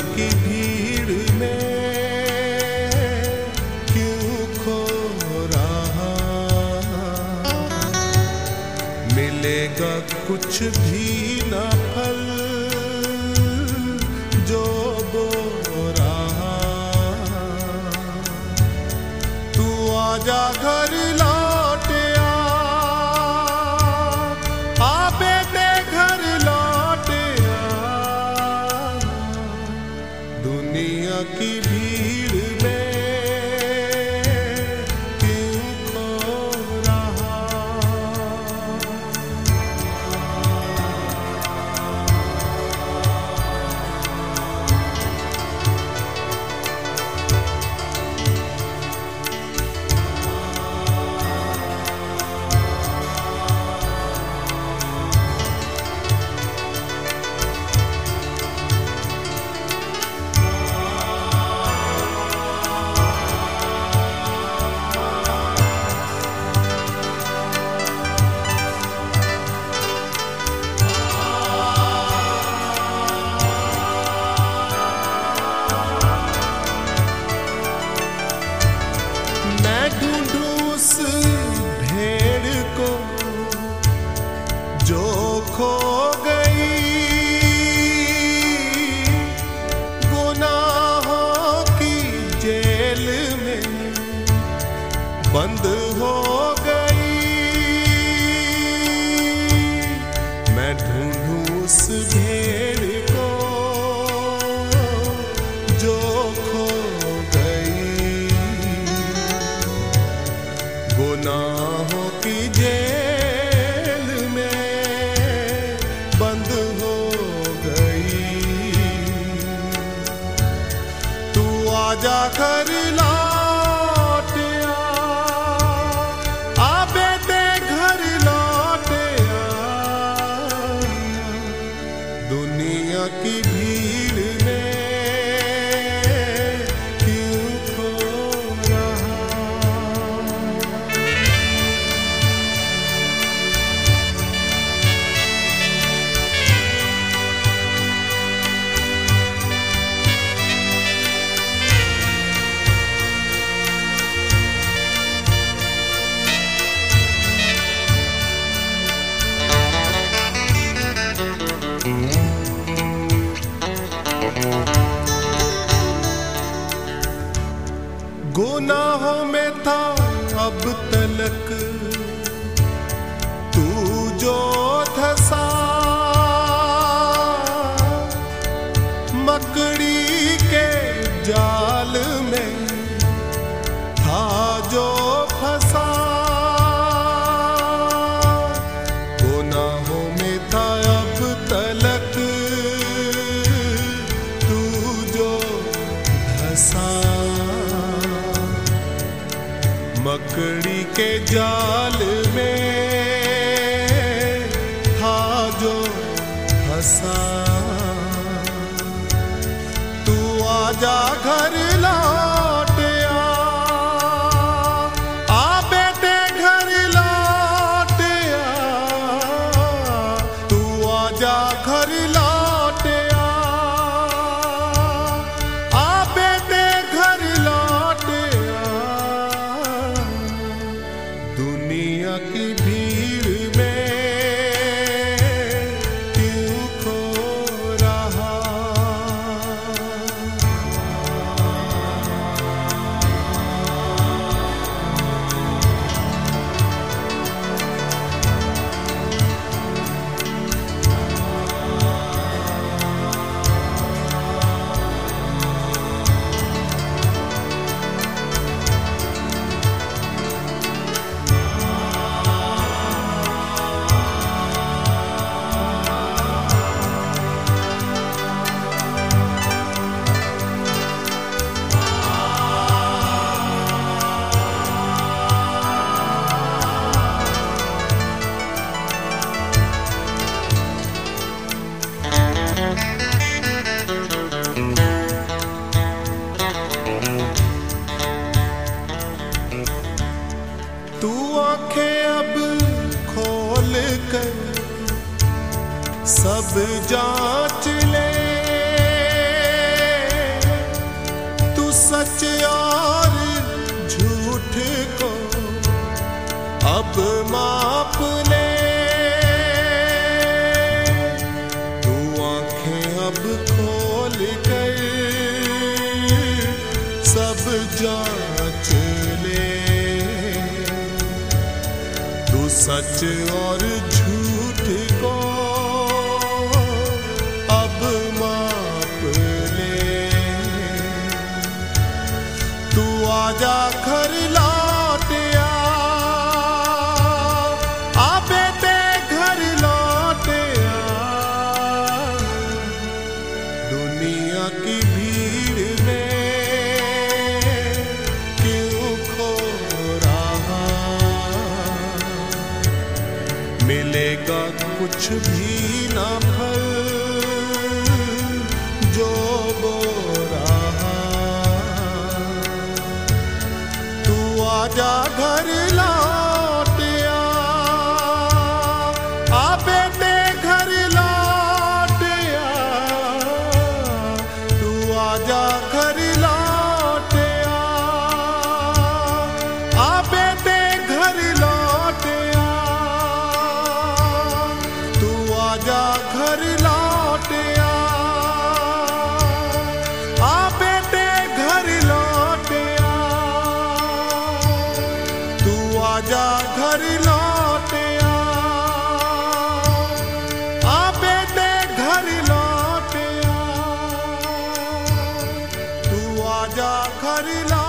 की भीड़ में क्यों खो रहा? मिलेगा कुछ भी ना फल जो बो रहा। तू आ जा घर ला बंद हो गई। मैं ढूंढूं उस भेड़ को जो खो गई। गुनाहों की जेल गुनाहों में था अब तलक। तू जो धसा मकड़ी के जाल में मकड़ी के जाल में था जो फंसा तू जा घर सब जाँच ले। तू सच और झूठ को अब माप सच और झूठ को अब माप ले। तू आजा घर कुछ भी ना फल जो बो रहा। तू आ जा घर आजा घर लौट आ। बेटे घर लौट आ। तू आजा घर लौट